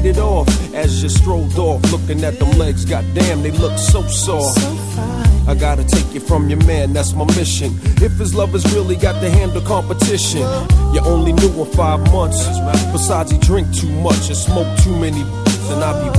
So I off as you strolled off, looking at them legs. Goddamn, they look so soft. I gotta take you from your man, that's my mission. If his love has really got to handle competition, you only knew him five months. Besides, he drink too much and smoke too many. And I be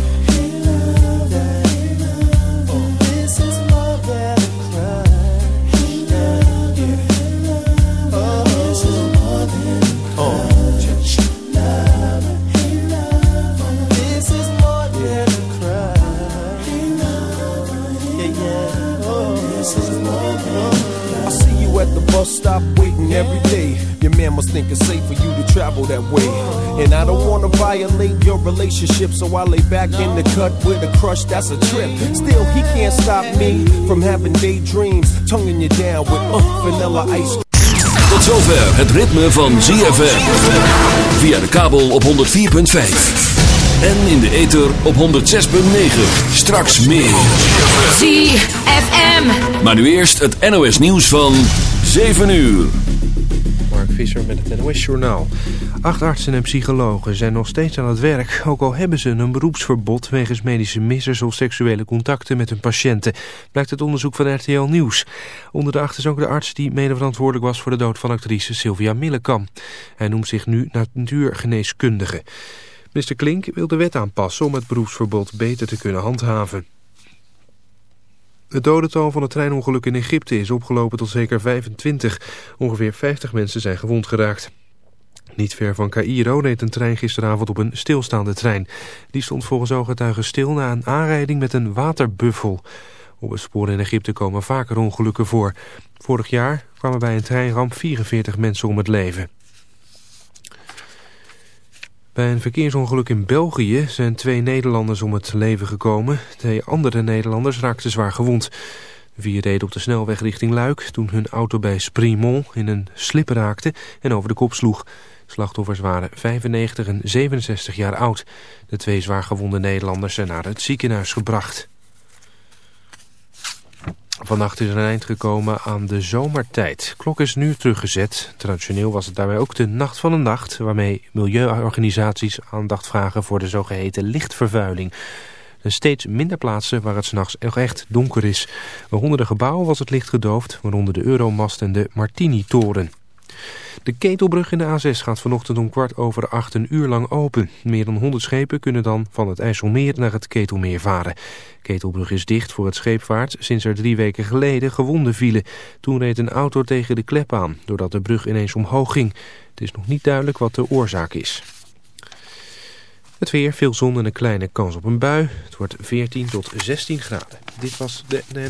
Every day. Your man must think it's safe for you to travel that way. And I don't wanna violate your relationship, so I lay back in the cut with a crush that's a trip. Still, he can't stop me from having daydreams, tonguing you down with uh, vanilla ice. Tot zover het ritme van ZFM. Via de kabel op 104.5. En in de ether op 106.9. Straks meer. ZFM. Maar nu eerst het NOS nieuws van 7 uur. Visser met het NOS-journaal. Acht artsen en psychologen zijn nog steeds aan het werk... ook al hebben ze een beroepsverbod... wegens medische missers of seksuele contacten met hun patiënten... blijkt het onderzoek van RTL Nieuws. Onder de acht is ook de arts die mede verantwoordelijk was... voor de dood van actrice Sylvia Millekam. Hij noemt zich nu natuurgeneeskundige. Mr. Klink wil de wet aanpassen... om het beroepsverbod beter te kunnen handhaven. Het dodental van het treinongeluk in Egypte is opgelopen tot zeker 25. Ongeveer 50 mensen zijn gewond geraakt. Niet ver van Cairo reed een trein gisteravond op een stilstaande trein. Die stond volgens ooggetuigen stil na een aanrijding met een waterbuffel. Op het spoor in Egypte komen vaker ongelukken voor. Vorig jaar kwamen bij een treinramp 44 mensen om het leven. Bij een verkeersongeluk in België zijn twee Nederlanders om het leven gekomen. Twee andere Nederlanders raakten zwaar gewond. Vier reden op de snelweg richting Luik toen hun auto bij Sprimont in een slip raakte en over de kop sloeg. Slachtoffers waren 95 en 67 jaar oud. De twee zwaargewonde Nederlanders zijn naar het ziekenhuis gebracht. Vannacht is er een eind gekomen aan de zomertijd. Klok is nu teruggezet. Traditioneel was het daarbij ook de nacht van de nacht... waarmee milieuorganisaties aandacht vragen voor de zogeheten lichtvervuiling. Er steeds minder plaatsen waar het s'nachts echt donker is. Bij honderden gebouwen was het licht gedoofd... waaronder de Euromast en de Martini-toren. De ketelbrug in de A6 gaat vanochtend om kwart over acht een uur lang open. Meer dan 100 schepen kunnen dan van het IJsselmeer naar het Ketelmeer varen. Ketelbrug is dicht voor het scheepvaart sinds er drie weken geleden gewonden vielen. Toen reed een auto tegen de klep aan, doordat de brug ineens omhoog ging. Het is nog niet duidelijk wat de oorzaak is. Het weer, veel zon en een kleine kans op een bui. Het wordt 14 tot 16 graden. Dit was de... de...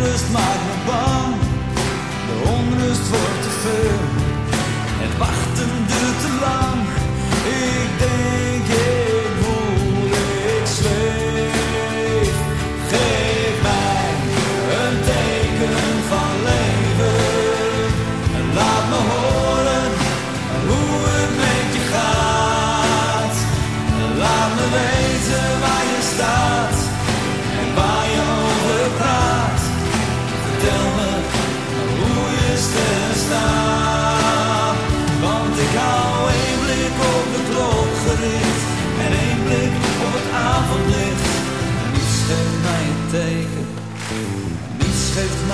onrust maakt me bang. De onrust wordt te veel. Het wachten duurt te lang. Ik denk.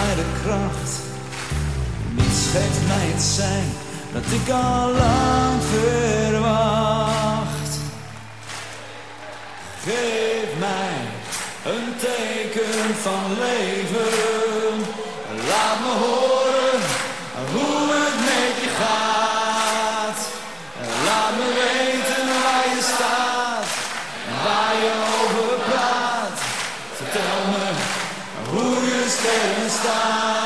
mij de kracht. Niets geeft mij het zijn dat ik al lang verwacht. Geef mij een teken van leven. Laat me horen hoe het met je gaat. Laat me weten waar je staat en waar je over praat. Vertel me hoe je sterft. side.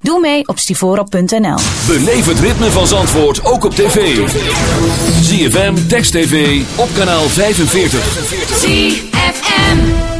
Doe mee op stivorop.nl. Beleef het ritme van Zandvoort ook op tv. ZFM, Text TV, op kanaal 45. ZFM.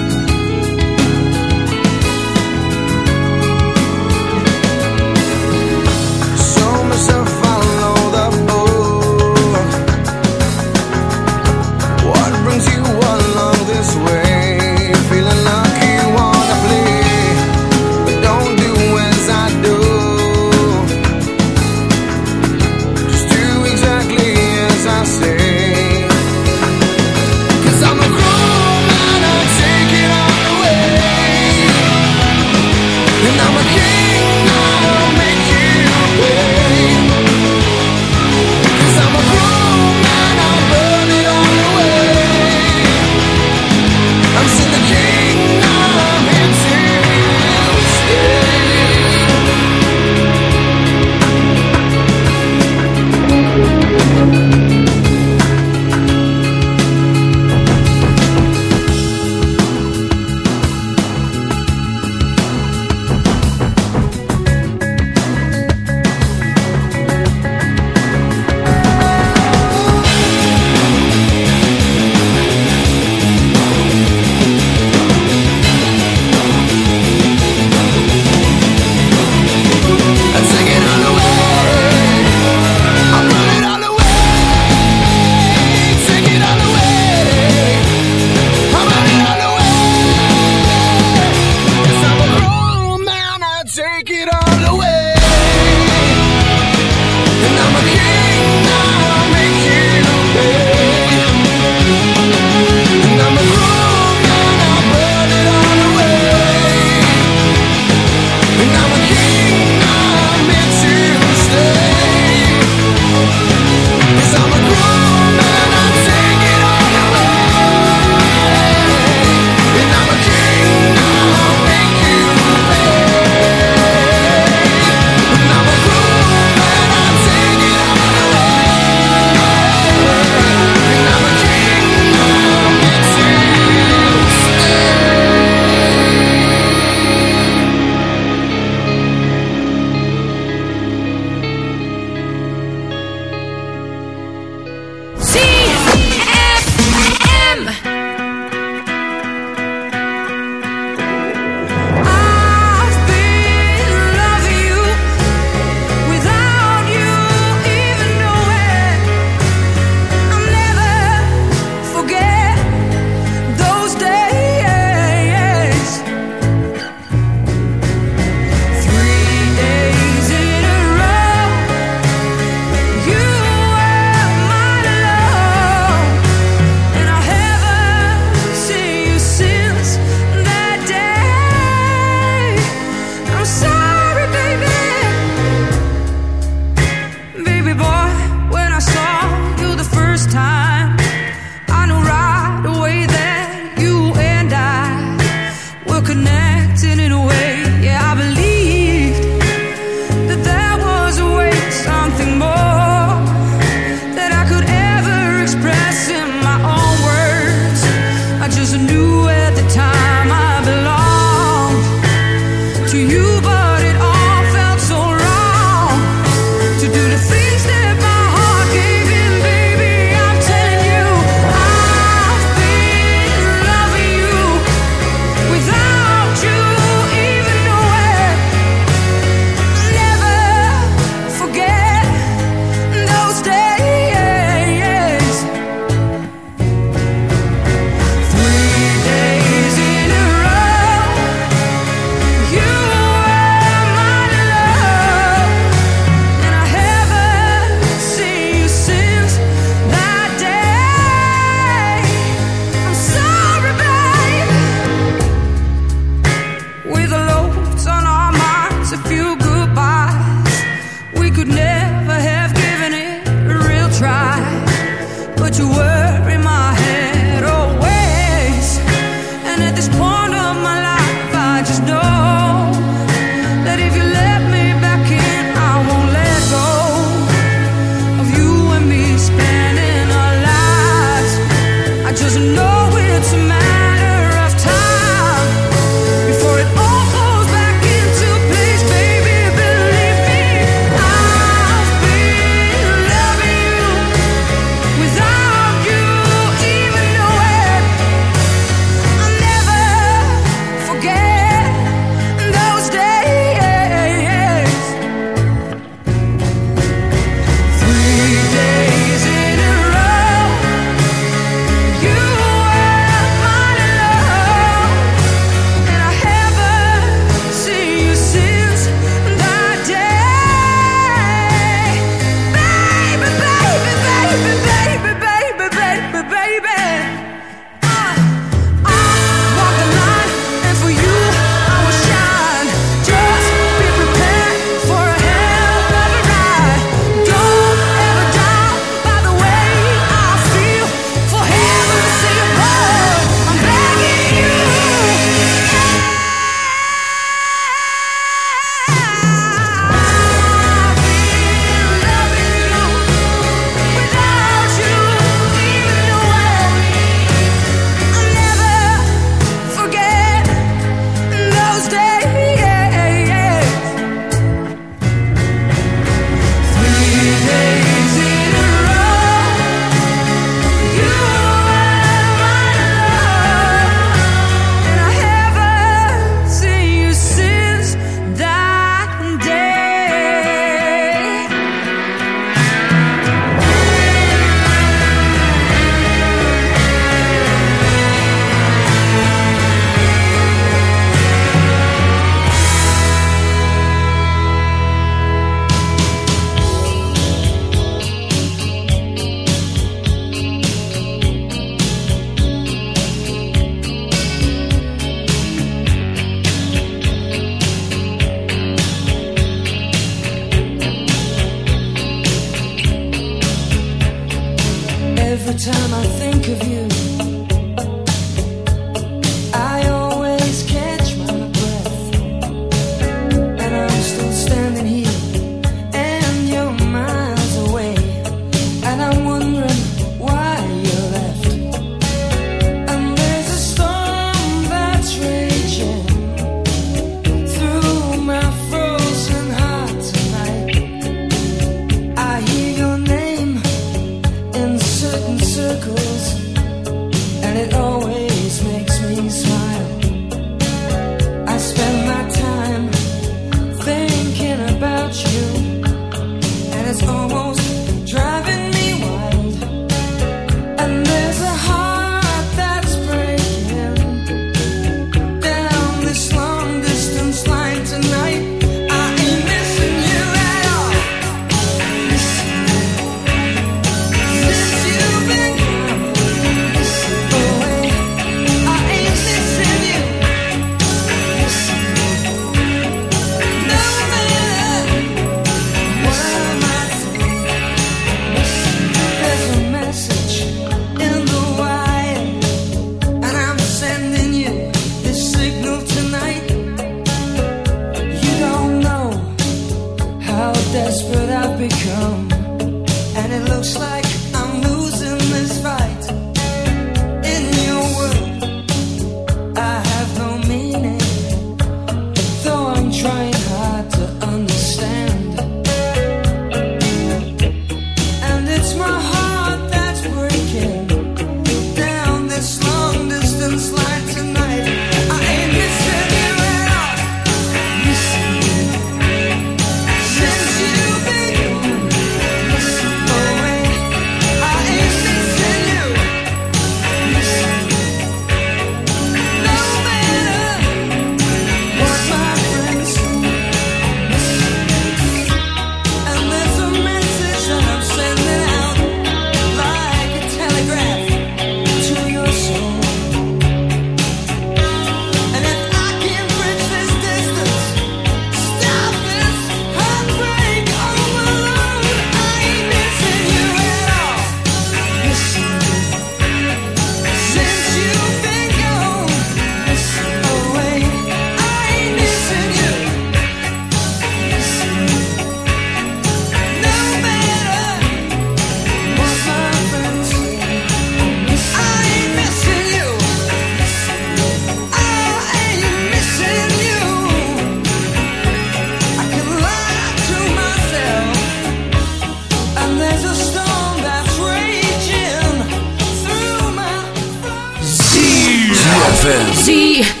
see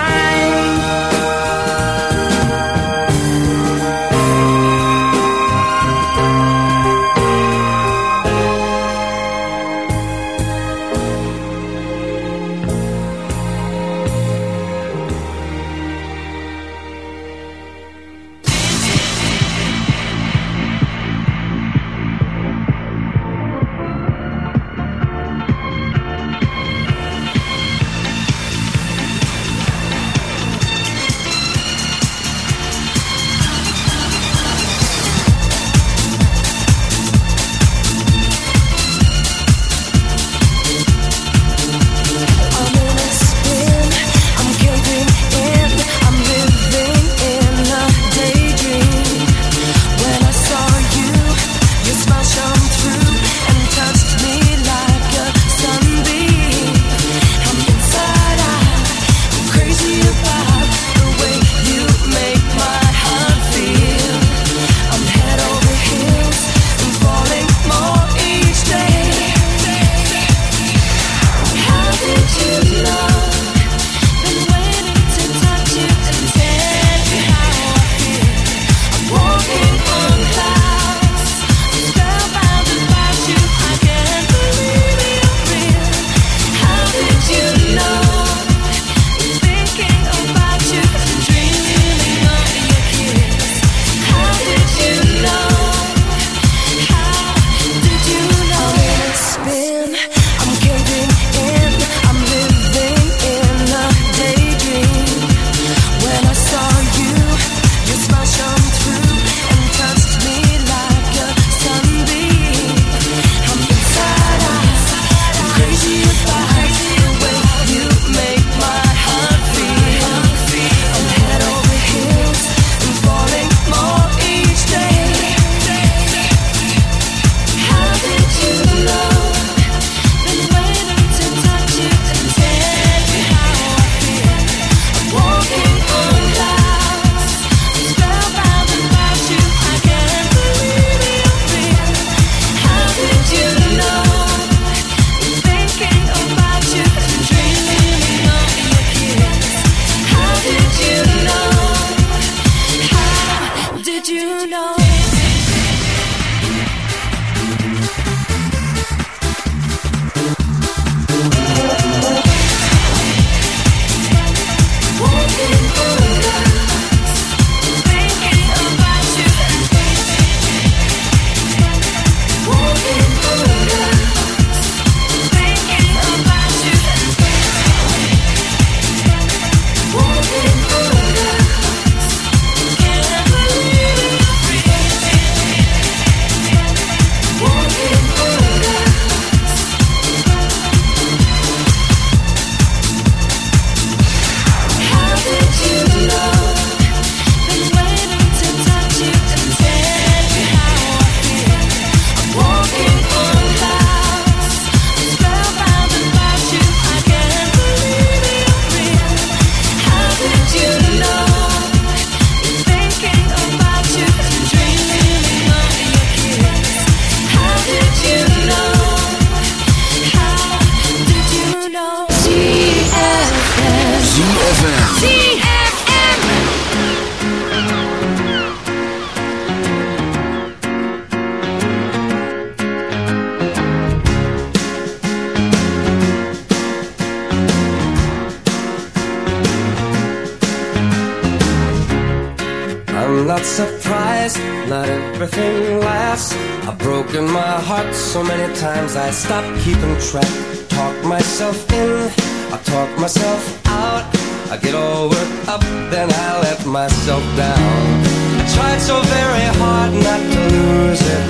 Very hard not to lose it.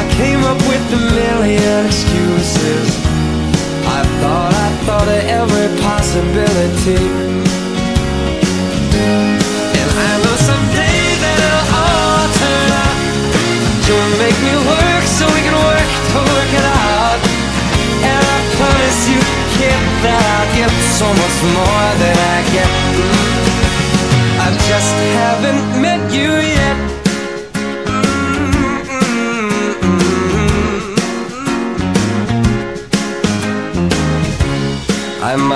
I came up with a million excuses. I thought, I thought of every possibility. And I know someday that it'll all turn out. You'll make me work so we can work to work it out. And I promise you, kid, that I'll give so much more than I get. I just haven't met you yet.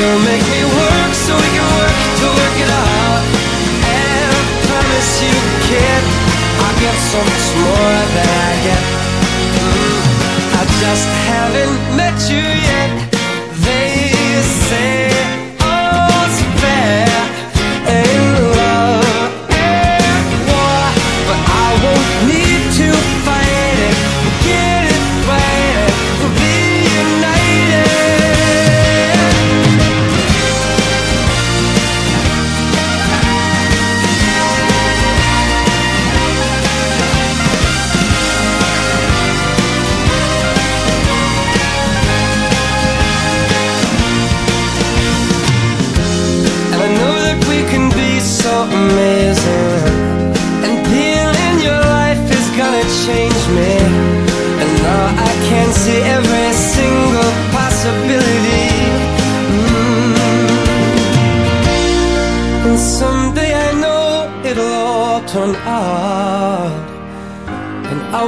You'll make me work so we can work to work it out. I promise you, I'll get so much more than I get. I just haven't met you yet. They say